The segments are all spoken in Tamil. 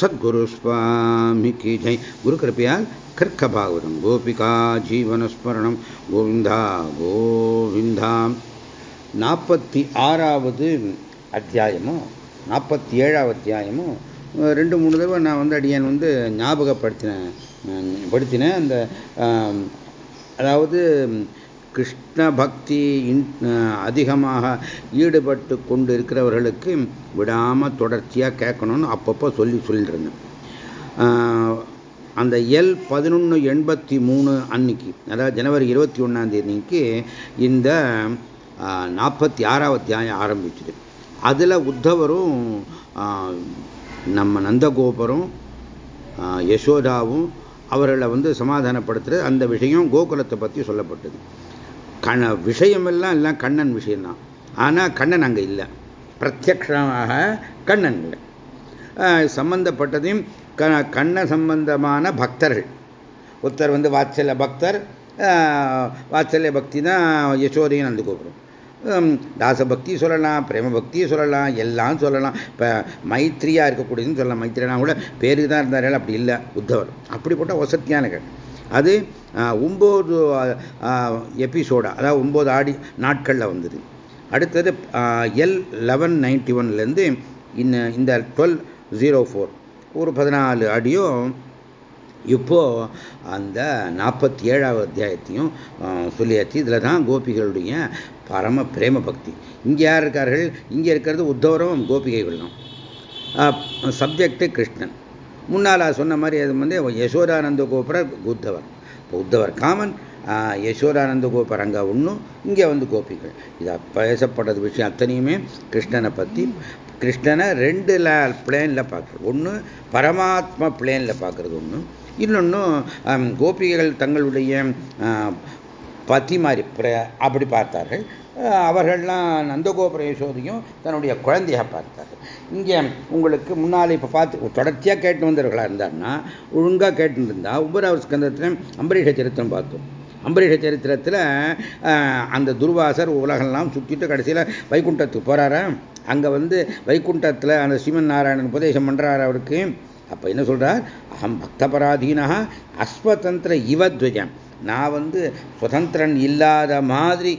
சத்குரு சுவாமிக்கு ஜெய். குரு கிருப்பையால் கர்க்க பாகவதம் கோபிகா ஜீவனஸ்மரணம். கோவிந்தா கோவிந்தா. நாற்பத்தி ஆறாவது அத்தியாயமும் நாற்பத்தி ஏழாவது அத்தியாயமும் ரெண்டு மூணு தடவை நான் வந்து அடியன் வந்து ஞாபகப்படுத்தினேன் படுத்தினேன். அந்த அதாவது கிருஷ்ண பக்தி அதிகமாக ஈடுபட்டு கொண்டு இருக்கிறவர்களுக்கு விடாமல் தொடர்ச்சியாக கேட்கணும்னு அப்பப்போ சொல்லி சொல்லியிருந்தேன் அந்த எல் பதினொன்று எண்பத்தி மூணு அன்னைக்கு அதாவது ஜனவரி இருபத்தி ஒன்றாந்தேதிக்கு இந்த நாற்பத்தி ஆறாவது அத்தியாயம் ஆரம்பிச்சுது. அதில் உத்தவரும் நம்ம நந்தகோபரும் யசோதாவும் அவர்களை வந்து சமாதானப்படுத்துகிற அந்த விஷயம் கோகுலத்தை பற்றி சொல்லப்பட்டது. கண விஷயமெல்லாம் எல்லாம் கண்ணன் விஷயம்தான் ஆனால் கண்ணன் அங்கே இல்லை. பிரத்யக்ஷமாக கண்ணன் இல்லை. சம்பந்தப்பட்டதையும் கண்ண சம்பந்தமான பக்தர்கள். ஒருத்தர் வந்து வாத்சல்ய பக்தர் வாத்சல்ய பக்தி தான் யசோதையும் நந்தகோபுரம் தாசபக்தி சொல்லலாம் பிரேம பக்தி சொல்லலாம் எல்லாம் சொல்லலாம். இப்போ மைத்ரியாக இருக்கக்கூடியதுன்னு சொல்லலாம். மைத்ரினா கூட பேருக்கு தான் இருந்தார்கள் அப்படி இல்லை. உத்தவர் அப்படிப்பட்ட வசத்தியானகள் அது ஒம்பது எபிசோடா அதாவது ஒம்பது ஆடி நாட்களில் வந்தது. அடுத்தது எல் லெவன் நைன்டி ஒன்லேருந்து இன்னும் இந்த டுவெல் ஜீரோ ஃபோர் ஒரு பதினாலு ஆடியும் இப்போ அந்த நாற்பத்தி ஏழாவது அத்தியாயத்தையும் சொல்லியாச்சு. இதில் தான் கோபிகளுடைய பரம பிரேம பக்தி. இங்கே யார் இருக்கார்கள்? இங்கே இருக்கிறது உத்தவரும் கோபிகைகள் தான். சப்ஜெக்டு கிருஷ்ணன். முன்னால் சொன்ன மாதிரி அது வந்து யசோதானந்த கோபுரர் உத்தவர் இப்போ உத்தவர் காமன் யசோதானந்த கோபுர அங்கே ஒன்றும் இங்கே வந்து கோபிகள். இது பேசப்பட்டது விஷயம் அத்தனையுமே கிருஷ்ணனை பற்றி கிருஷ்ணனை ரெண்டு பிளேனில் பார்க்குறது ஒன்று பரமாத்மா பிளேனில் பார்க்குறது ஒன்று இன்னொன்று கோபிகைகள் தங்களுடைய பத்தி மாதிரி அப்படி பார்த்தார்கள். அவர்கள்லாம் நந்தகோபுர யசோதையும் தன்னுடைய குழந்தையாக பார்த்தார்கள். இங்கே உங்களுக்கு முன்னால் இப்போ பார்த்து தொடர்ச்சியாக கேட்டு வந்தவர்களாக இருந்தாருன்னா ஒழுங்காக கேட்டு இருந்தால் உபராவ ஸ்கந்தத்தில் அம்பரீஷ சரித்திரம் பார்த்தோம் அம்பரீஷ சரித்திரத்தில் அந்த துர்வாசர் உலகெல்லாம் சுற்றிட்டு கடைசியில் வைகுண்டத்துக்கு போகிறாரா அங்கே வந்து வைகுண்டத்தில் அந்த சிவன் நாராயணன் உபதேசம் பண்ணுறாரு அவருக்கு. அப்போ என்ன சொல்கிறார் அகம் பக்தபராதீனா அஸ்வதந்திர இவத்வஜம். நான் வந்து சுதந்திரன் இல்லாத மாதிரி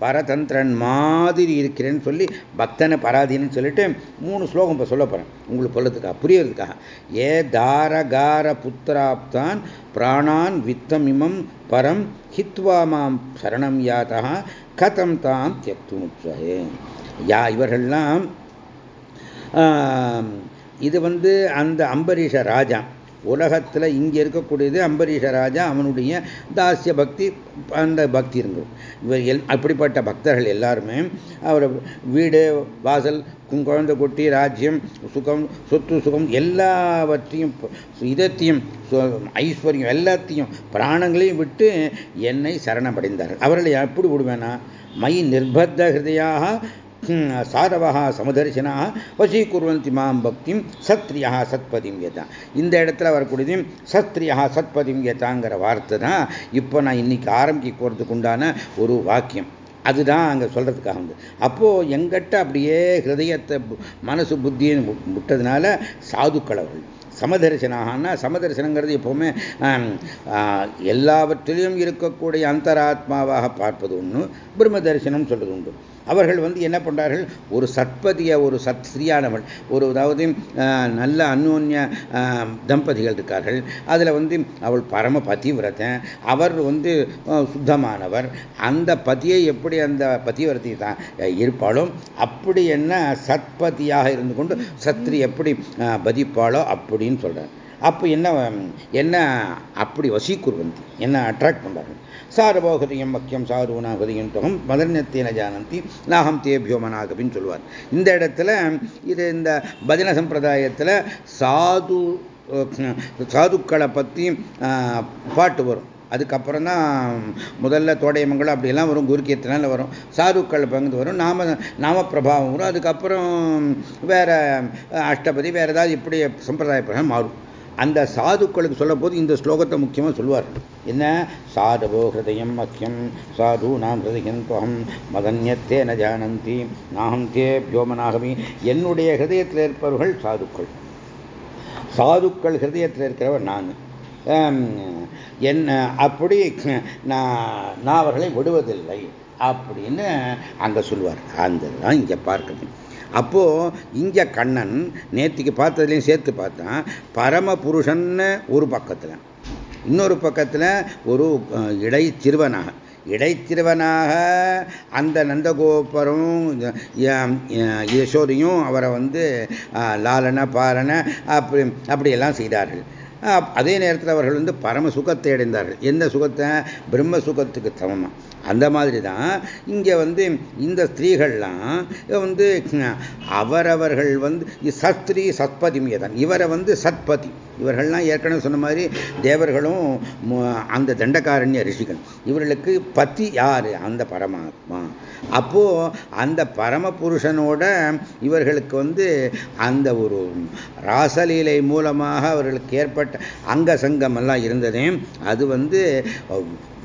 பரதந்திரன் மாதிரி இருக்கிறேன்னு சொல்லி பக்தனை பராதீனன்னு சொல்லிட்டு மூணு ஸ்லோகம் இப்போ சொல்ல போகிறேன் உங்களுக்கு சொல்லதுக்காக புரியறதுக்காக. ஏ தாரகார புத்திராப்தான் பிராணான் வித்தமிமம் பரம் ஹித்வா மாம் சரணம் யாத்தா கதம் தாம் தியக்துமுச்சே யா இவர்கள்லாம் இது வந்து அந்த அம்பரீஷ ராஜா. உலகத்தில் இங்கே இருக்கக்கூடியது அம்பரீஷ ராஜா அவனுடைய தாசிய பக்தி அந்த பக்தி இருந்தது. இவர் எல் அப்படிப்பட்ட பக்தர்கள் எல்லாருமே அவர் வீடு வாசல் குழந்தை குட்டி ராஜ்யம் சுகம் சொத்து சுகம் எல்லாவற்றையும் இதத்தையும் ஐஸ்வர்யம் எல்லாத்தையும் பிராணங்களையும் விட்டு என்னை சரணமடைந்தார்கள் அவர்களை எப்படி விடுவேனா? மை நிர்பத்த ஹிருதயாக சாதவா சமதர்சனா வசீகுர்வந்தி மாம் பக்திம் சத்ரியா சத்பதிம் யதா இந்த இடத்துல வரக்கூடியதும் சத்ரியா சத்பதிம் யதாங்கிற வார்த்தை தான் இப்போ நான் இன்னைக்கு ஆரம்பிக்க போகிறதுக்கு உண்டான ஒரு வாக்கியம். அதுதான் அங்கே சொல்கிறதுக்காக வந்து. அப்போது எங்கிட்ட அப்படியே ஹிருதயத்தை மனசு புத்தின்னு விட்டதுனால சாதுக்கள் அவர்கள். சமதரிசனாகனா சமதரிசனங்கிறது எப்போவுமே எல்லாவற்றிலையும் இருக்கக்கூடிய அந்தராத்மாவாக பார்ப்பது ஒன்று பிரம்ம தரிசனம் சொல்கிறது உண்டு. அவர்கள் வந்து என்ன பண்ணுறார்கள் ஒரு சத்பதிய ஒரு சத் ஸ்ரீயானவள் ஒரு அதாவது நல்ல அந்யோன்ய தம்பதிகள் இருக்கார்கள். அதில் வந்து அவள் பரம பதிவிரதன். அவர் வந்து சுத்தமானவர். அந்த பதியை எப்படி அந்த பதிவிரதி தான் இருப்பாளோ அப்படி என்ன சத்பதியாக இருந்து கொண்டு சத்ரி எப்படி பதிப்பாளோ அப்படின்னு சொல்கிறார் அப்போ என்ன என்ன அப்படி வசீக்குர்வந்தி என்ன அட்ராக்ட் பண்ணுறாங்க சாரபோகதையும் மக்கியம் சாருனா தொகம் மதன்யத்தேன ஜானந்தி நாகம் தேபியோ மனாகபின்னு சொல்லுவார். இந்த இடத்துல இது இந்த பஜன சம்பிரதாயத்தில் சாது சாதுக்களை பற்றி பாட்டு வரும். அதுக்கப்புறம் தான் முதல்ல தோடையமங்கலம் அப்படியெல்லாம் வரும் குருக்கீர்த்தனால வரும். சாதுக்கள் பங்கு வரும் நாம நாம பிரபாவம் வரும். அதுக்கப்புறம் வேற அஷ்டபதி வேற ஏதாவது இப்படி சம்பிரதாய பிரகாரம் மாறும். அந்த சாதுக்களுக்கு சொல்ல போது இந்த ஸ்லோகத்தை முக்கியமாக சொல்லுவார். என்ன? சாதவோ ஹிருதயம் மக்கியம் சாது நாம் ஹிருதயம் துவம் மதன்யத்தே ந ஜானந்தி நாகம் தே வியோமனாகமி என்னுடைய ஹிருதயத்தில் இருப்பவர்கள் சாதுக்கள். சாதுக்கள் ஹிருதயத்தில் இருக்கிறவர் நான். என்ன அப்படி நான் நான் அவர்களை விடுவதில்லை. அப்படின்னு அங்கே சொல்லுவார். அந்த தான் இங்கே பார்க்கணும். அப்போது இங்கே கண்ணன் நேற்றுக்கு பார்த்ததுலையும் சேர்த்து பார்த்தா பரம புருஷன்னு ஒரு பக்கத்தில். இன்னொரு பக்கத்தில் ஒரு இடைச்சிறுவனாக. இடைச்சிறுவனாக இடைத்திருவனாக அந்த நந்தகோபரும் யசோதையும் அவரை வந்து லாலன பாலன அப்படி அப்படியெல்லாம் செய்தார்கள். அதே நேரத்தில் அவர்கள் வந்து பரம சுகத்தை அடைந்தார்கள். எந்த சுகத்தை? பிரம்ம சுகத்துக்கு சமமாக அந்த மாதிரி தான் இங்கே வந்து இந்த ஸ்திரீகள்லாம் வந்து அவரவர்கள் வந்து சஸ்திரீ சத்பதி தான் இவரை வந்து சத்பதி. இவர்கள்லாம் ஏற்கனவே சொன்ன மாதிரி தேவர்களும் அந்த தண்டகாரண்ய ரிஷிகள். இவர்களுக்கு பத்தி யார்? அந்த பரமாத்மா. அப்போது அந்த பரம புருஷனோட இவர்களுக்கு வந்து அந்த ஒரு ராசலீலை மூலமாக அவர்களுக்கு ஏற்பட்ட அங்க சங்கம் எல்லாம் இருந்ததே அது வந்து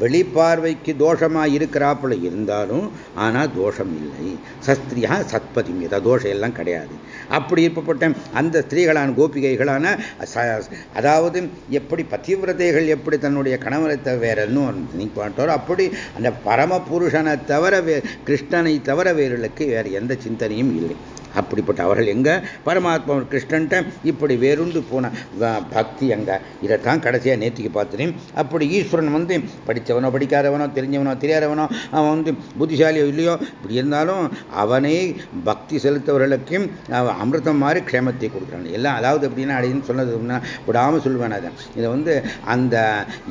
வெளிப்பார்வைக்கு தோஷமாக இருக்கிறாப்புல இருந்தாலும் ஆனால் தோஷம் இல்லை. சஸ்திரியா சத்பதி மீதா தோஷம் எல்லாம் கிடையாது. அப்படி இருப்பப்பட்ட அந்த ஸ்திரீகளான கோபிகைகளான அதாவது எப்படி பதிவிரதைகள் எப்படி தன்னுடைய கணவரை வேற நினைப்பாட்டோரோ அப்படி அந்த பரம புருஷனை தவிர வே கிருஷ்ணனை தவிர வேறுகளுக்கு வேறு எந்த சிந்தனையும் இல்லை. அப்படிப்பட்ட அவர்கள் எங்க? பரமாத்மா கிருஷ்ணன்ட்ட இப்படி வேறுண்டு போன பக்தி அங்க. இதைத்தான் கடைசியாக நேற்றுக்கு பார்த்துனேன் அப்படி ஈஸ்வரன் வந்து படித்தவனோ படிக்காதவனோ தெரிஞ்சவனோ தெரியாதவனோ அவன் வந்து புத்திசாலியோ இல்லையோ இப்படி இருந்தாலும் அவனை பக்தி செலுத்தவர்களுக்கும் அமிர்தம் மாதிரி க்ஷேமத்தை கொடுக்குறான். எல்லாம் அதாவது எப்படின்னா அப்படின்னு சொன்னது விடாமல் சொல்லுவேன் அதை. இதை வந்து அந்த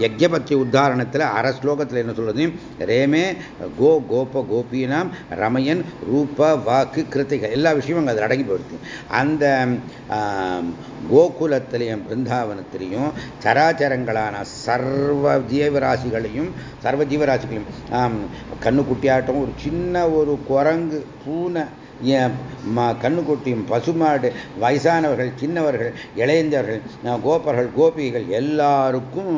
யஜ்யபக்தி உத்தாரணத்தில் அர ஸ்லோகத்தில் என்ன சொல்றது? ரேமே கோ கோப கோபீனாம் ரமயன் ரூப வாக்கு கிருத்திகள். எல்லா விஷயம் விஷயம் அதில் அடங்கி போயிடுது. அந்த கோகுலத்திலையும் பிருந்தாவனத்திலையும் சராச்சரங்களான சர்வ ஜீவராசிகளையும் சர்வ ஜீவராசிகளையும் கண்ணுக்குட்டியாட்டம் ஒரு சின்ன ஒரு குரங்கு பூனை கண்ணுக்குட்டியும் பசுமாடு வயசானவர்கள் சின்னவர்கள் இளைஞர்கள் கோபர்கள் கோபிகள் எல்லாருக்கும்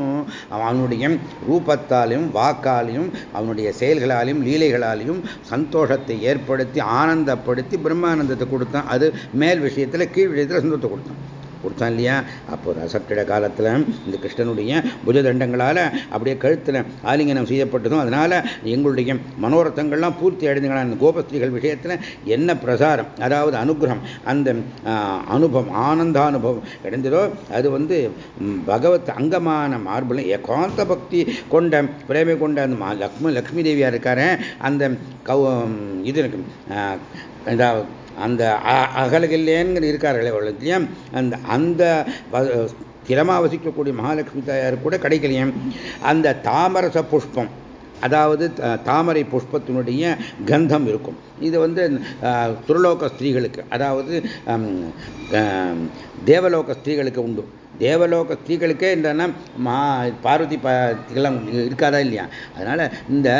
அவனுடைய ரூபத்தாலையும் வாக்காலையும் அவனுடைய செயல்களாலையும் லீலைகளாலையும் சந்தோஷத்தை ஏற்படுத்தி ஆனந்தப்படுத்தி பிரம்மானந்தத்தை கொடுத்தான். அது மேல் விஷயத்தில் கீழ் விஷயத்தில் சந்தோஷத்தை கொடுத்தான். கொடுத்தான் இல்லையா அப்போ ரசக்கிட காலத்தில் இந்த கிருஷ்ணனுடைய புஜதண்டங்களால் அப்படியே கழுத்தில் ஆலிங்கனம் செய்யப்பட்டதும் அதனால் எங்களுடைய மனோரத்தங்கள்லாம் பூர்த்தி அடைந்துங்களா? அந்த கோபஸ்திரிகள் விஷயத்தில் என்ன பிரசாரம்? அதாவது அனுகிரகம் அந்த அனுபவம் ஆனந்த அனுபவம் கிடைந்ததோ அது வந்து பகவத் அங்கமான மார்பில் ஏகாந்த பக்தி கொண்ட பிரேமை கொண்ட அந்த லக்ஷ்மி லக்ஷ்மி தேவியாக இருக்காரு அந்த கௌ இது அந்த அகலகில்லேன்னு இருக்கார்களே இல்லையா அந்த அந்த ஸ்திரமாக வசிக்கக்கூடிய மகாலட்சுமி தாயார் கூட கிடைக்கலையும் அந்த தாமரச புஷ்பம் அதாவது தாமரை புஷ்பத்தினுடைய கந்தம் இருக்கும். இது வந்து துருலோக ஸ்திரீகளுக்கு அதாவது தேவலோக ஸ்திரீகளுக்கு உண்டு. தேவலோக ஸ்திரீகளுக்கே இந்த மா பார்வதி இதெல்லாம் இருக்காதா இல்லையா? அதனால் இந்த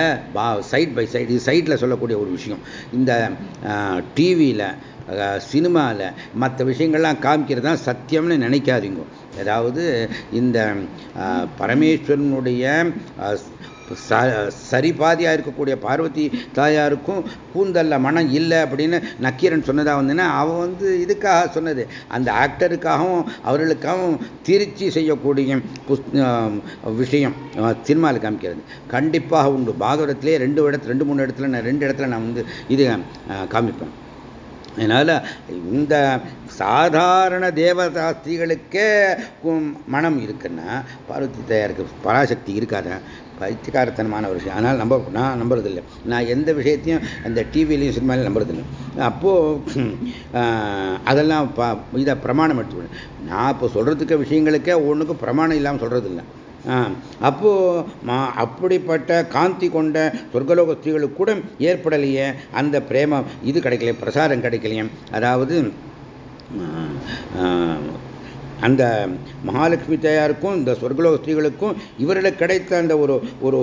சைட் பை சைடு இது சைட்டில் சொல்லக்கூடிய ஒரு விஷயம். இந்த டிவியில் சினிமாவில் மற்ற விஷயங்கள்லாம் காமிக்கிறது தான் சத்தியம்னு நினைக்காதீங்க. அதாவது இந்த பரமேஸ்வரனுடைய சரிபாதியாக இருக்கக்கூடிய பார்வதி தாயாருக்கும் கூந்தல்ல மனம் இல்லை அப்படின்னு நக்கீரன் சொன்னதாக வந்துன்னா அவன் வந்து இதுக்காக சொன்னது. அந்த ஆக்டருக்காகவும் அவர்களுக்காகவும் திருச்சி செய்யக்கூடிய விஷயம் சினிமாவில் காமிக்கிறது. கண்டிப்பாக உண்டு. பாகவதத்திலே ரெண்டு இடத்துல ரெண்டு மூணு இடத்துல நான் ரெண்டு இடத்துல நான் வந்து இது காமிப்பேன். அதனால் இந்த சாதாரண தேவதாஸ்திரிகளுக்கே மனம் இருக்குன்னா பார்வதி தயாருக்கு பராசக்தி இருக்காத? பைத்தியக்காரத்தனமான ஒரு விஷயம். ஆனால் நம்ப நான் நம்புறதில்லை. நான் எந்த விஷயத்தையும் அந்த டிவிலையும் சினிமாலையும் நம்புறதில்லை. அப்போது அதெல்லாம் இதை பிரமாணம் எடுத்துக்கணும் நான் இப்போ சொல்கிறதுக்கு விஷயங்களுக்கே ஒன்றுக்கும் பிரமாணம் இல்லாமல் சொல்கிறதில்லை அப்போ அப்படிப்பட்ட காந்தி கொண்ட சொர்க்கலோக ஸ்திரீகளுக்கு கூட ஏற்படலையே. அந்த பிரேமம் இது கிடைக்கலையே பிரசாரம் கிடைக்கலையே. அதாவது அந்த மகாலட்சுமி தாயாருக்கும் இந்த சொர்க்கலோக ஸ்திரீகளுக்கும் இவர்களுக்கு கிடைத்த அந்த ஒரு ஒரு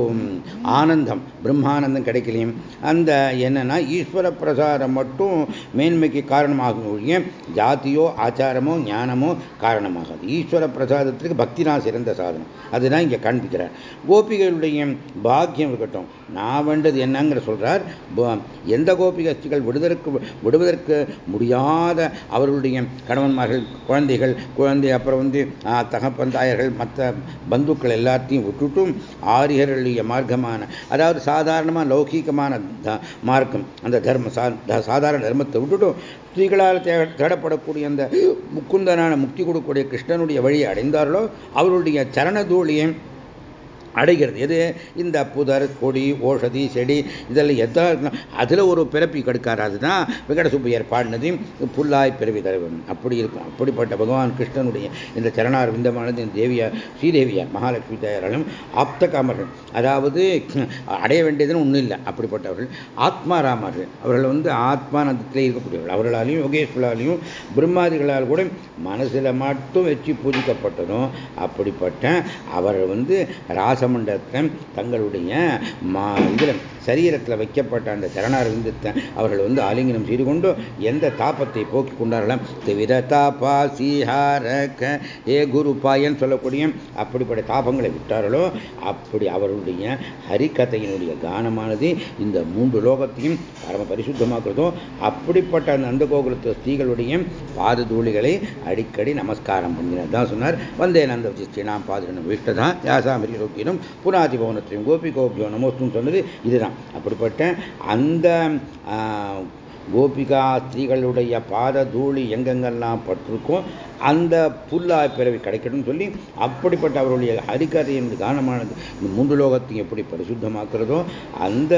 ஆனந்தம் பிரம்மானந்தம் கிடைக்கலையும் அந்த என்னன்னா ஈஸ்வர பிரசாரம் மட்டும் மேன்மைக்கு காரணமாகும் ஒழிய ஜாதியோ ஆச்சாரமோ ஞானமோ காரணமாகாது. ஈஸ்வர பிரசாதத்திற்கு பக்தி தான் சிறந்த சாதனம். அதுதான் இங்கே காண்பிக்கிறார். கோபிகளுடைய பாக்கியம் இருக்கட்டும். நான் வேண்டது என்னங்கிற சொல்றார். எந்த கோபிகஸ்திகள் விடுவதற்கு விடுவதற்கு முடியாத அவர்களுடைய கணவன்மார்கள் குழந்தைகள் குழந்தை அப்படி அப்புறம் வந்து தகப்பந்தாயர்கள் மற்ற பந்துக்கள் எல்லாத்தையும் விட்டுட்டும் ஆரியர்களுடைய மார்க்கமான அதாவது சாதாரணமாக லௌகீகமான மார்க்கம் அந்த தர்ம சாதாரண தர்மத்தை விட்டுட்டும் ஸ்திரீகளால் தேடப்படக்கூடிய அந்த முக்குந்தனான முக்தி கொடுக்கக்கூடிய கிருஷ்ணனுடைய வழியை அடைந்தார்களோ அவருடைய சரணதூளியை அடைகிறது. எது? இந்த புதர் கொடி ஓஷதி செடி இதெல்லாம் எதா அதில் ஒரு பிறப்பி கெடுக்காரு அதுதான் விகட சுப்பையர் பாடினது புல்லாய் பிறவி தருவன். அப்படி இருக்கும் அப்படிப்பட்ட பகவான் கிருஷ்ணனுடைய இந்த சரணார் விந்தமானது இந்த தேவியார் ஸ்ரீதேவியார் மகாலட்சுமி தயாராலும் ஆப்த காமர்கள் அதாவது அடைய வேண்டியதுன்னு ஒன்றும் இல்லை. அப்படிப்பட்டவர்கள். ஆத்மாராமர்கள் அவர்கள் வந்து ஆத்மானந்தத்திலே இருக்கக்கூடியவர்கள். அவர்களாலையும் யோகேஸ்வராலையும் பிரம்மாதிகளால் கூட மனசில் மட்டும் வச்சு பூஜிக்கப்பட்டதும் அப்படிப்பட்ட அவர் வந்து ராச மண்டலத்தை தங்களுடைய இதில் சரீரத்தில் வைக்கப்பட்ட அந்த சரணாரவிந்தத்தை அவர்கள் வந்து ஆலிங்கனம் செய்து கொண்டு எந்த தாபத்தை போக்கி கொண்டார்களாம் திவித தாபா சீஹாரக. ஏ குரு பாயன்னு சொல்லக்கூடிய அப்படிப்பட்ட தாபங்களை விட்டார்களோ? அப்படி அவருடைய ஹரிக்கதையினுடைய கானமானது இந்த மூன்று லோகத்தையும் பரம பரிசுத்தமாக்குறதோ? அப்படிப்பட்ட அந்த அந்த கோகுலத்து ஸ்திரீகளுடைய பாத தூளிகளை அடிக்கடி நமஸ்காரம் பண்ணினார் தான் சொன்னார் வந்தே நந்த ஸ்ரீனாம் பாதிரனும் விஷ்டதான் யாசாமிரி ரோக்கியனும் புனாதி பவனத்தையும் கோபி கோபியோ நமோஸ்தும் சொன்னது இதுதான். அப்படிப்பட்ட அந்த கோபிகா ஸ்திரீகளுடைய பாத தூளி எங்கெங்கெல்லாம் பட்டிருக்கோ அந்த புல்லா பிறவி கிடைக்கணும்னு சொல்லி அப்படிப்பட்ட அவருடைய ஹரிகதையின் கானமானது இந்த மூன்று லோகத்தையும் எப்படி பரிசுத்தமாக்குறதோ அந்த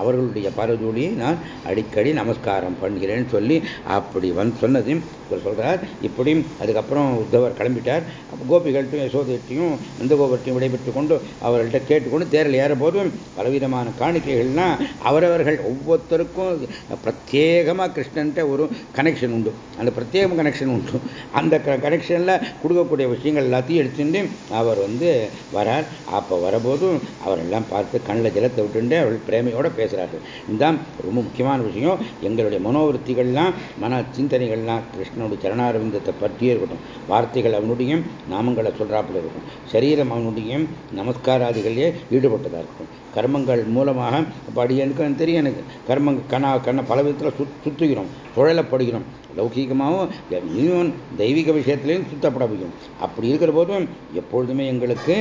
அவர்களுடைய பரதூலியை நான் அடிக்கடி நமஸ்காரம் பண்ணுகிறேன்னு சொல்லி அப்படி வந்து சொன்னது. இவர் சொல்கிறார் இப்படியும் அதுக்கப்புறம் உத்தவர் கிளம்பிட்டார். அப்போ கோபிகள்ட்டையும் யசோதையிட்டையும் அந்த விடைபெற்று கொண்டு அவர்கள்ட்ட கேட்டுக்கொண்டு தேரில் ஏறபோதும் பலவிதமான காணிக்கைகள்னால் அவரவர்கள் ஒவ்வொருத்தருக்கும் பிரத்யேகமாக கிருஷ்ணன்ட்ட ஒரு கனெக்ஷன் உண்டு. அந்த பிரத்யேகம் கனெக்ஷன் உண்டு. அந்த கனெக்ஷனில் கொடுக்கக்கூடிய விஷயங்கள் எல்லாத்தையும் எடுத்துட்டு அவர் வந்து வரார். அப்போ வரபோதும் அவரெல்லாம் பார்த்து கண்ணில் ஜலத்தை விட்டுண்டு அவர்கள் பிரேமையோடு பேசுகிறார்கள் இதுதான் ரொம்ப முக்கியமான விஷயம். எங்களுடைய மனோவிருத்திகள்லாம் மன சிந்தனைகள்லாம் கிருஷ்ணனுடைய சரணாரவிந்தத்தை பற்றியே இருக்கட்டும். வார்த்தைகள் அவனுடைய நாமங்களை சொல்கிறாப்புல இருக்கும் சரீரம் அவனுடைய நமஸ்காராதிகளே ஈடுபட்டதாக இருக்கும் கர்மங்கள் மூலமாக இப்போ அடியனுக்கு தெரியும் எனக்கு. கர்ம கண்ணா கண்ணை பல விதத்தில் சுத் சுத்துகிறோம் சுழலப்படுகிறோம். லௌகீகமாகவும் இன்னும் தெய்வீக விஷயத்திலையும் சுத்தப்பட முடியும். அப்படி இருக்கிற போதும் எப்பொழுதுமே எங்களுக்கு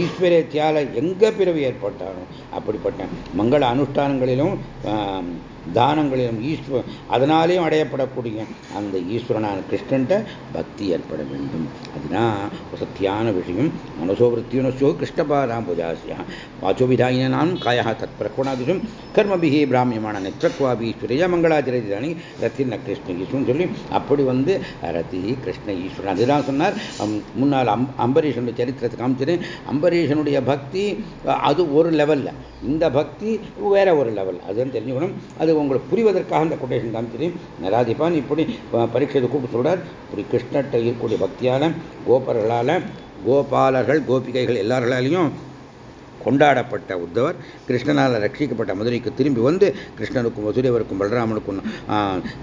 ஈஸ்வரத்தியால் எங்கே பிறவி ஏற்பட்டாலும் அப்படிப்பட்ட மங்கள அனுஷ்டானங்களிலும் தானங்களிலும் ஈஸ்வர அதனாலேயும் அடையப்படக்கூடிய அந்த ஈஸ்வரனான கிருஷ்ணன்ட்ட பக்தி ஏற்பட வேண்டும். அதுதான் சத்தியான விஷயம் மனசோவருத்தியுனசோ கிருஷ்ணபாதாம்புஜாசியா வாச்சோவிதாயினான் காயா தத் பிரகுணாதிஷம் கர்மபிகி பிராமியமான நெற்றக்வாபி ஈஸ்வரையா மங்களாச்சரிதானி ரத்தின கிருஷ்ண ஈஸ்வரன் சொல்லி அப்படி வந்து ரதி கிருஷ்ண ஈஸ்வரன். அதுதான் சொன்னார் முன்னால் அம் அம்பரீஷனுடைய சரித்திரத்தை காமிச்சிரு அம்பரீஷனுடைய பக்தி அது ஒரு லெவலில் இந்த பக்தி வேற ஒரு லெவல் அதுன்னு தெரிஞ்சுக்கணும். அது உங்களுக்கு புரிவதற்காக அந்த கொட்டேஷன் காமிச்சிரு நராதிபான் இப்படி பரீட்சையை கூப்பிட்டு சொல்றார். இப்படி கிருஷ்ணர்கிட்ட இருக்கக்கூடிய பக்தியால் கோபர்களால் கோபாலர்கள் கோபிகைகள் எல்லார்களாலையும் கொண்டாடப்பட்ட உத்தவர் கிருஷ்ணனால் ரட்சிக்கப்பட்ட மதுரைக்கு திரும்பி வந்து கிருஷ்ணனுக்கும் வசுதேவருக்கும் பலராமனுக்கும்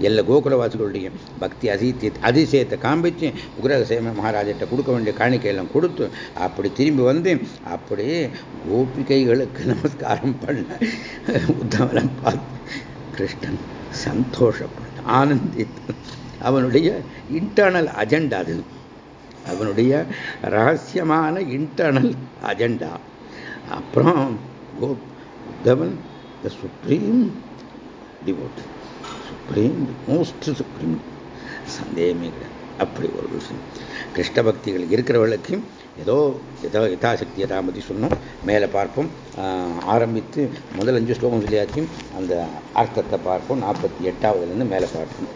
எல்லா கோகுலவாசிகளுடைய பக்தி அதித்தி அதிசயத்தை காண்பிச்சு உக்ரகசேம மகாராஜிட்ட கொடுக்க வேண்டிய காணிக்கையெல்லாம் கொடுத்து அப்படி திரும்பி வந்து அப்படியே கோபிகைகளுக்கு நமஸ்காரம் பண்ண உத்தவனை பார்த்து கிருஷ்ணன் சந்தோஷப்பட்ட ஆனந்தித்து அவனுடைய இன்டர்னல் அஜெண்டா அது. அவனுடைய ரகசியமான இன்டர்னல் அஜெண்டா அப்புறம் Uddhavan the supreme devotee supreme most supreme சந்தேகமே கிடையாது. அப்படி ஒரு விஷயம். கிருஷ்ண பக்திகள் இருக்கிறவர்களுக்கு ஏதோ ஏதோ யதாசக்தி யதாமதி சொன்னோம் மேலே பார்ப்போம். ஆரம்பித்து முதல் அஞ்சு ஸ்லோகம் சொல்லியாச்சும் அந்த அர்த்தத்தை பார்ப்போம். நாற்பத்தி எட்டாவதுலேருந்து மேலே பார்ப்போம்.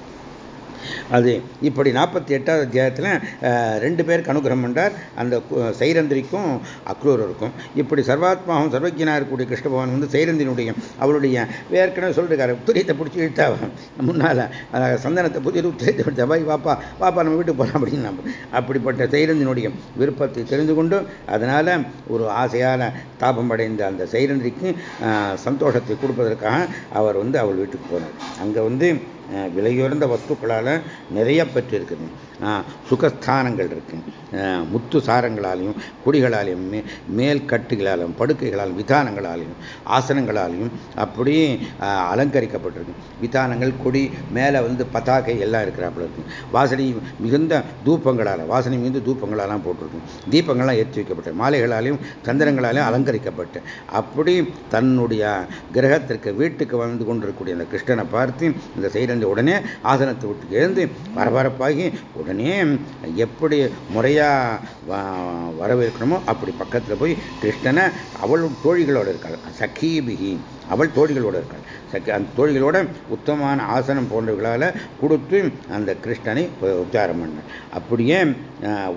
அது இப்படி நாற்பத்தி எட்டாவது அத்தியாயத்தில் ரெண்டு பேருக்கு அனுகிரகம் பண்ணார் அந்த சைரந்திரிக்கும் அக்ரூரருக்கும். இப்படி சர்வாத்மாவும் சர்வஜனாக இருக்கக்கூடிய கிருஷ்ண பகவான் வந்து சைரந்தினுடைய அவளுடைய ஏற்கனவே சொல்லிருக்காரு. உத்திரியத்தை பிடிச்சி இழுத்தா முன்னால் சந்தனத்தை புதிய உத்திரியத்தை பிடிச்சா பாய் வாப்பா வாப்பா நம்ம வீட்டுக்கு போகலாம் அப்படின்னு அப்படிப்பட்ட சைரந்தினுடைய விருப்பத்தை தெரிந்து கொண்டு அதனால் ஒரு ஆசையான தாபம் அடைந்த அந்த சைரந்திரிக்கு சந்தோஷத்தை கொடுப்பதற்காக அவர் வந்து அவள் வீட்டுக்கு போனார். அங்கே வந்து விலையுயர்ந்த வஸ்துக்களால் நிறைய பெற்றிருக்குது. சுகஸ்தானங்கள் இருக்கு. முத்து சாரங்களாலையும் குடிகளாலையும் மேல் கட்டுகளாலும் படுக்கைகளாலும் விதானங்களாலையும் ஆசனங்களாலையும் அப்படி அலங்கரிக்கப்பட்டிருக்கு. விதானங்கள் கொடி மேலே வந்து பதாகை எல்லாம் இருக்கிறாப்புல இருக்கு. வாசனை மிகுந்த தூப்பங்களால் வாசனை மிகுந்த தூப்பங்களெல்லாம் போட்டிருக்கும். தீபங்கள்லாம் ஏற்றி வைக்கப்பட்ட மாலைகளாலையும் சந்திரங்களாலையும் அலங்கரிக்கப்பட்டு அப்படி தன்னுடைய கிரகத்திற்கு வீட்டுக்கு வந்து கொண்டிருக்கக்கூடிய அந்த கிருஷ்ணனை பார்த்து இந்த செய்த உடனே ஆசனத்தை விட்டு எழுந்து பரபரப்பாகி உடனே எப்படி முறையாக வரவேற்கணுமோ அப்படி பக்கத்தில் போய் கிருஷ்ணனை அவள் தோழிகளோடு இருக்காள். சகீபிகி. அவள் தோழிகளோடு இருக்காள். சக்கி அந்த தோழிகளோட உத்தமான ஆசனம் போன்றவர்களால் கொடுத்து அந்த கிருஷ்ணனை உச்சாரம் பண்ணார். அப்படியே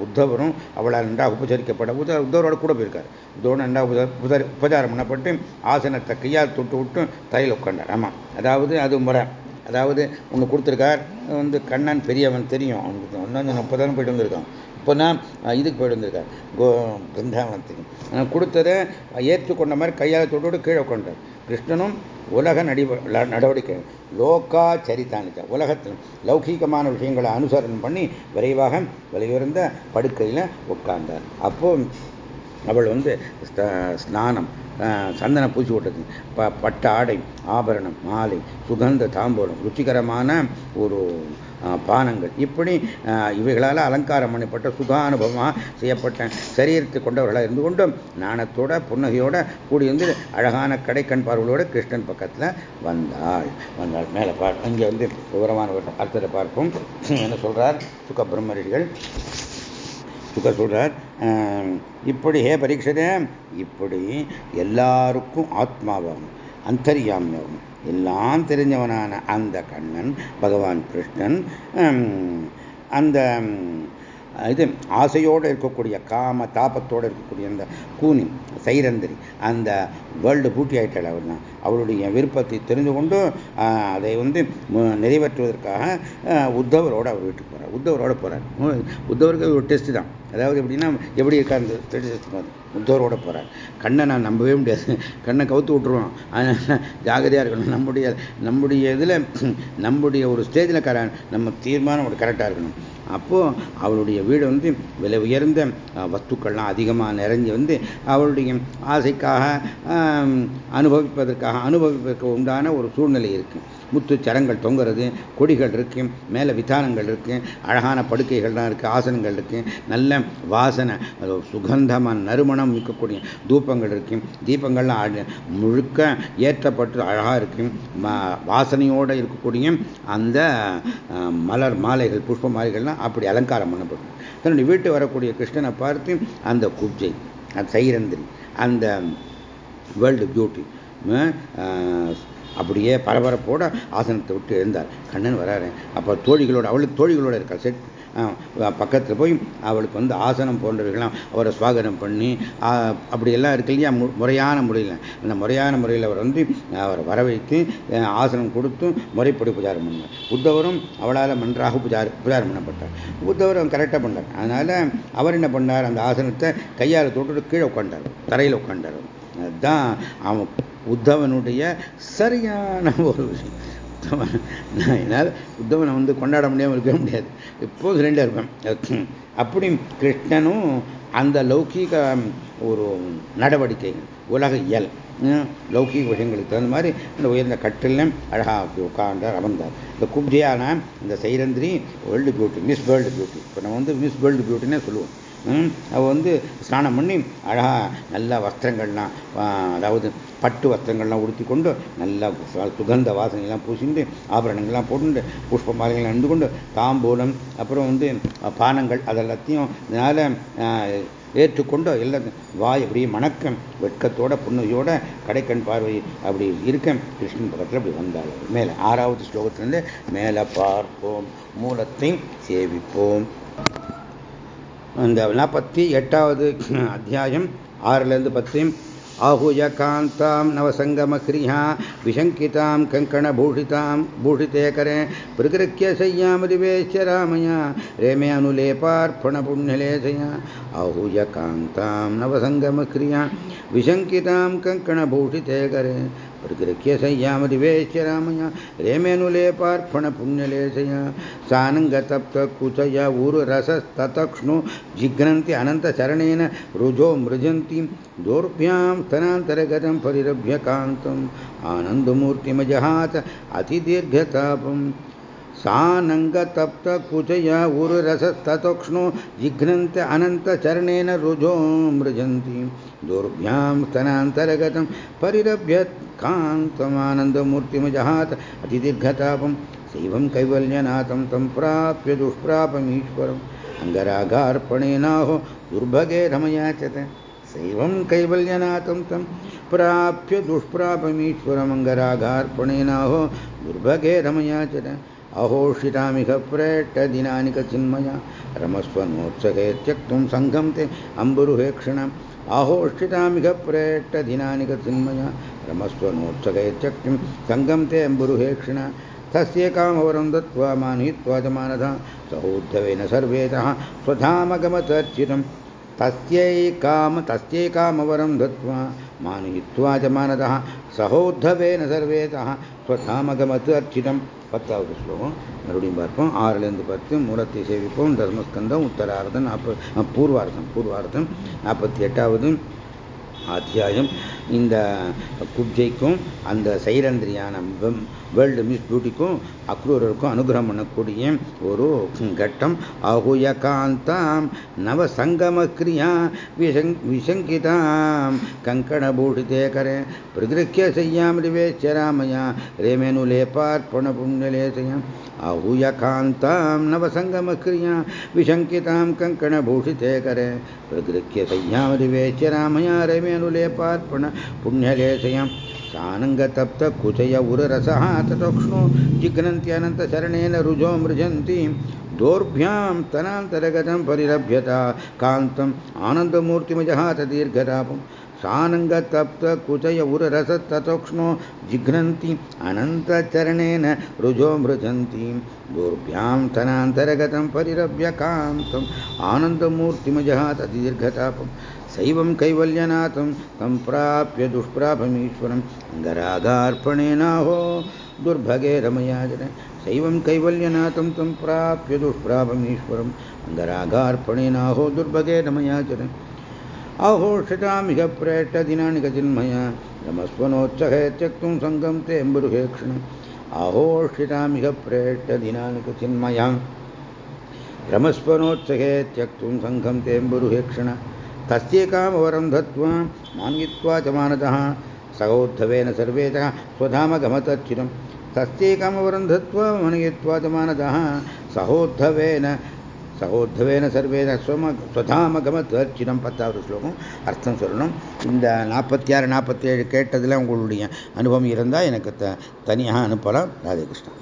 உத்தவரும் அவளால் நன்றாக உபசரிக்கப்பட உத உத்தவரோட கூட போயிருக்கார். உத்தவரோட நன்றாக உப உபச்சாரம் பண்ணப்பட்டு ஆசனத்தை கையால் தொட்டு விட்டு தலையில் உட்காண்டார் ஆமாம் அதாவது அது முறை. அதாவது ஒன்று கொடுத்துருக்கார் வந்து கண்ணன் பெரியவன் தெரியும். அவனுக்கு ஒன்று முப்பதாயிரம் போயிட்டு வந்திருக்கான். இப்போ நான் இதுக்கு போயிட்டு வந்திருக்கார். கோ பிருந்தாவனத்துக்கு. கொடுத்ததை ஏற்றுக்கொண்ட மாதிரி கையால் தொட்டோடு கீழே கொண்டார் கிருஷ்ணனும் உலக நடி நடவடிக்கை. லோகா சரித்தானிச்சா உலகத்தில் லௌகீகமான விஷயங்களை அனுசரணம் பண்ணி விரைவாக விலையுறந்த படுக்கையில் உட்கார்ந்தார். அப்போ அவள் வந்து ஸ்நானம் சந்தன பூச்சி விட்டது ப பட்ட ஆடை ஆபரணம் மாலை சுகந்த தாம்பூலம் ருச்சிகரமான ஒரு பானங்கள். இப்படி இவைகளால் அலங்காரம் பண்ணப்பட்ட சுகானுபவமாக செய்யப்பட்ட சரீரத்தை கொண்டவர்களாக இருந்து கொண்டும் நாணத்தோட புன்னகையோட கூடி வந்து அழகான கடைக்கண் பார்வையோட கிருஷ்ணன் பக்கத்தில் வந்தாள். வந்தாள். மேலே பார் இங்கே வந்து விவரமான அர்த்தத்தை பார்ப்போம். என்ன சொல்கிறார் சுக பிரம்மரிகள் சுகர் சொல்கிறார் இப்படி ஹே பரீட்சதே இப்படி எல்லாருக்கும் ஆத்மாவாகும் அந்தரியாமியாகும் எல்லாம் தெரிஞ்சவனான அந்த கண்ணன் பகவான் கிருஷ்ணன் அந்த இது ஆசையோடு இருக்கக்கூடிய காம தாபத்தோடு இருக்கக்கூடிய அந்த கூனி சைரந்திரி அந்த வேர்ல்டு பூட்டி ஆயிட்டாள் அவர் தான் அவருடைய விருப்பத்தை தெரிந்து கொண்டு அதை வந்து நிறைவேற்றுவதற்காக உத்தவரோடு அவர் வீட்டுக்கு போகிறார் உத்தவரோடு போகிறார் உத்தவருக்கு ஒரு டெஸ்ட் தான். அதாவது எப்படின்னா எப்படி இருக்கார் அந்த உத்தவரோட போகிறார் கண்ணை நான் நம்பவே முடியாது. கண்ணை கவுத்து விட்டுருவோம் அதனால் ஜாகிரதையாக இருக்கணும். நம்முடைய நம்முடைய இதில் நம்முடைய ஒரு ஸ்டேஜில் கர நம்ம தீர்மானம் ஒரு கரெக்டாக இருக்கணும். அப்போது அவளுடைய வீடு வந்து விலை உயர்ந்த வஸ்துக்கள்லாம் அதிகமாக நிறைஞ்சு வந்து அவளுடைய ஆசைக்காக அனுபவிப்பதற்காக அனுபவிப்பதற்கு உண்டான ஒரு சூழ்நிலை இருக்குது முத்து சரங்கள் தொங்குறது கொடிகள் இருக்கு மேலே விதானங்கள் இருக்கு அழகான படுக்கைகள்லாம் இருக்குது ஆசனங்கள் இருக்குது நல்ல வாசனை சுகந்தமான நறுமணம் மிக்கக்கூடிய தூப்பங்கள் இருக்கு. தீபங்கள்லாம் முழுக்க ஏற்றப்பட்டு அழகாக இருக்கு. வாசனையோடு இருக்கக்கூடிய அந்த மலர் மாலைகள் புஷ்ப மாலைகள்லாம் அப்படி அலங்காரம் பண்ணப்படும். தன்னுடைய வீட்டு வரக்கூடிய கிருஷ்ணனை பார்த்து அந்த குப்ஜை அந்த சைரந்திரி அந்த வேர்ல்டு பியூட்டி அப்படியே பரபரப்போட ஆசனத்தை விட்டு எழுந்தார். கண்ணன் வராரு. அப்போ தோழிகளோட அவளுக்கு தோழிகளோட இருக்கா செட் பக்கத்தில் போய் அவளுக்கு வந்து ஆசனம் போன்றவைகள்லாம் அவரை சுவாகனம் பண்ணி அப்படியெல்லாம் இருக்கு இல்லையா? முறையான முறையில். அந்த முறையான முறையில் அவர் வந்து அவரை வர வைத்து ஆசனம் கொடுத்து முறைப்படி புஜாரம் பண்ணார். புத்தவரும் அவளால் நன்றாக புஜார் புஜாரம் பண்ணப்பட்டார். புத்தவரும் கரெக்டாக பண்ணார். அதனால் அவர் என்ன பண்ணார்? அந்த ஆசனத்தை கையால் தொட்டு கீழே உட்காண்டார் தரையில் உட்காண்டார் அதுதான் அவன் உத்தவனுடைய சரியான ஒரு விஷயம். என்னால் உத்தவனை வந்து கொண்டாட முடியாமல் இருக்க முடியாது. எப்போது ரெண்டே இருப்பேன். அப்படி கிருஷ்ணனும் அந்த லௌகீக ஒரு நடவடிக்கை உலக இயல் லௌகீக விஷயங்களுக்கு தகுந்த மாதிரி அந்த உயர்ந்த கட்டில் அழகாக உட்கார்ந்தார் அமர்ந்தார். இந்த குப்ஜியான இந்த Sairandhri world beauty Miss World beauty இப்போ நம்ம வந்து மிஸ் வேர்ல்டு பியூட்டினே சொல்லுவோம். அவள் வந்து ஸ்நானம் பண்ணி அழகாக நல்லா வஸ்திரங்கள்லாம் அதாவது பட்டு வஸ்திரங்கள்லாம் உடுத்தி கொண்டு நல்லா சுகந்த வாசனைலாம் பூசிண்டு ஆபரணங்கள்லாம் போட்டு புஷ்ப மாலைகள் அணிந்து கொண்டு தாம்பூலம் அப்புறம் வந்து பானங்கள் அதெல்லாத்தையும் அதனால் ஏற்றுக்கொண்டு எல்லாம் வாய் அப்படியே மணக்கம் வெட்கத்தோட புண்ணையோட கடைக்கண் பார்வை அப்படி இருக்க கிருஷ்ணன் பக்கத்தில் அப்படி வந்தாள் மேலே ஆறாவது ஸ்லோகத்திலிருந்து மேலே பார்ப்போம் மூலத்தை சேவிப்போம். அந்த நாற்பத்தி எட்டாவது அத்தியாயம் ஆறுலேருந்து பத்து. ஆஹுய காந்தாம் நவசங்கமக்ரியா விஷங்கிதாம் கங்கணபூஷிதாம் பூஷிதே கரே பிரகிருக்கிய செய்யாமதிவேச்ச ராமையா ரேமே அனுலேபார்ப்பண புண்ணியலேசையா आहूय कान्तां नवसङ्गमक्रियाँ विशङ्कितां कङ्कणभूषिते करे प्रगृह्य संयामदिवेश्य रामया रेमेनुलेपार्पणपुण्यलेशया सानङ्गतप्तकुचय ऊरुरसस्ततक्ष्णो जिघ्नन्ति अनन्तचरणेन रुजो मृजन्तीं दोर्भ्यां स्तनान्तरगतं परिरभ्य कान्तम् आनन्दमूर्तिमजहात अतिदीर्घतापम् सानङ्गतप्तकुचय उरुरसस्ततोक्ष्णो जिघ्नन्त अनन्तचरणेन रुजो मृजन्ति दुर्भ्यां स्तनान्तरगतं परिरभ्य कान्तमानन्दमूर्तिमजहात अतिदीर्घतापं शैवं कैवल्यनाथं तं प्राप्य दुष्प्रापमीश्वरम् अङ्गरागार्पणेनाहो दुर्भगे रमयाचत शैवं कैवल्यनाथं तं प्राप्य दुष्प्रापमीश्वरमङ्गरागार्पणेनाहो दुर्भगे रमयाचत अहोषितामिह प्रेट्टदिनानि कचिन्मया रमस्वनोत्सहे त्यक्तुं सङ्घं ते अम्बुरुहेक्षणम् आहोष्ठितामिह प्रेट्टदिनानि कचिन्मया रमस्वनोत्सहे त्यक्तुं सङ्गं ते अम्बुरुहेक्षण तस्य कामवरं दत्त्वा मानयित्वा च मानधा सहोद्धवेन सर्वेतः स्वधामगमतर्चितं तस्यैकाम तस्यैकामवरं दत्त्वा मानयित्वा च मानदः सहोद्धवेन सर्वेतः स्वधामगमत् अर्चितं பத்தாவது ஸ்லோகம். மறுபடியும் பார்ப்போம். ஆறுலேருந்து பத்து மூலத்தை சேவிப்போம். தர்மஸ்கந்தம் உத்தரார்த்தம் நாற்பது பூர்வார்த்தம் பூர்வார்த்தம் நாற்பத்தி எட்டாவது அத்தியாயம். இந்த குப்ஜைக்கும் அந்த சைரந்திரியான வேர்ல்டு மிஸ் பியூட்டிக்கும் அக்ரூரருக்கும் அனுகிரகம் பண்ணக்கூடிய ஒரு கட்டம் அகுய காந்தாம் நவ சங்கம கிரியா விஷங் விஷங்கிதாம் கங்கணபூஷிதே கரே பிரகிருக்கிய செய்யாம் ரிவேச்ச ராமயா ரேமேனுலேபார்ப்பண புண்ணியலேசயம் आहूय कान्तां नवसङ्गमक्रिया विशङ्कितां कङ्कणभूषिते करे प्रगृह्य संयामदिवेश्य रामया रमेनुलेपार्पण पुण्यलेशयं सानङ्गतप्तकुचय उररसः ततोक्ष्णो जिघ्नन्त्यनन्तचरणेन रुजो मृजन्तीं दोर्भ्यां तनान्तरगतं परिरभ्यता कान्तम् आनन्दमूर्तिमजहात दीर्घतापम् सानङ्गतप्तकुचय उररसस्ततोक्ष्णो जिघ्नन्ति अनन्तचरणेन रुजो मृजन्तीं दोर्भ्यां तनान्तरगतं परिरभ्य कान्तम् आनन्दमूर्तिमजहात दीर्घतापं शैवं कैवल्यनाथं तं प्राप्य दुष्प्रापमीश्वरम् अङ्गरागार्पणेनाहो दुर्भगे रमयाजन शैवं कैवल्यनाथं तं प्राप्य दुष्प्रापमीश्वरम् अङ्गरागार्पणेनाहो दुर्भगे रमयाचन अहोषितामिह प्रेष्टदिनानि गजिन्मया रमस्वनोत्सहे त्यक्तुं सङ्गं ते अम्बुरुहेक्षण अहोषितामिह प्रेष्टदिनानि कचिन्मया रमस्वनोत्सहे त्यक्तुं सङ्घं ते अम्बुरुहेक्षण तस्येकामवरं दत्त्वा मान्यित्वा च मानतः सहोद्धवेन सर्वेतः स्वधामगमतच्चिरं तस्येकामवरं दत्त्वा मानयित्वा च मानतः सहोद्धवेन சகோத்தவேன சர்வேத ஸ்வம ஸ்வதாமகமத் அர்ச்சிதம் பத்தாவது ஸ்லோகம் அர்த்தம் சொல்லணும் இந்த நாற்பத்தி ஆறு நாற்பத்தி ஏழு கேட்டதில் உங்களுடைய அனுபவம் இருந்தால் எனக்கு த தனியாக அனுப்பலாம் ராதே கிருஷ்ணா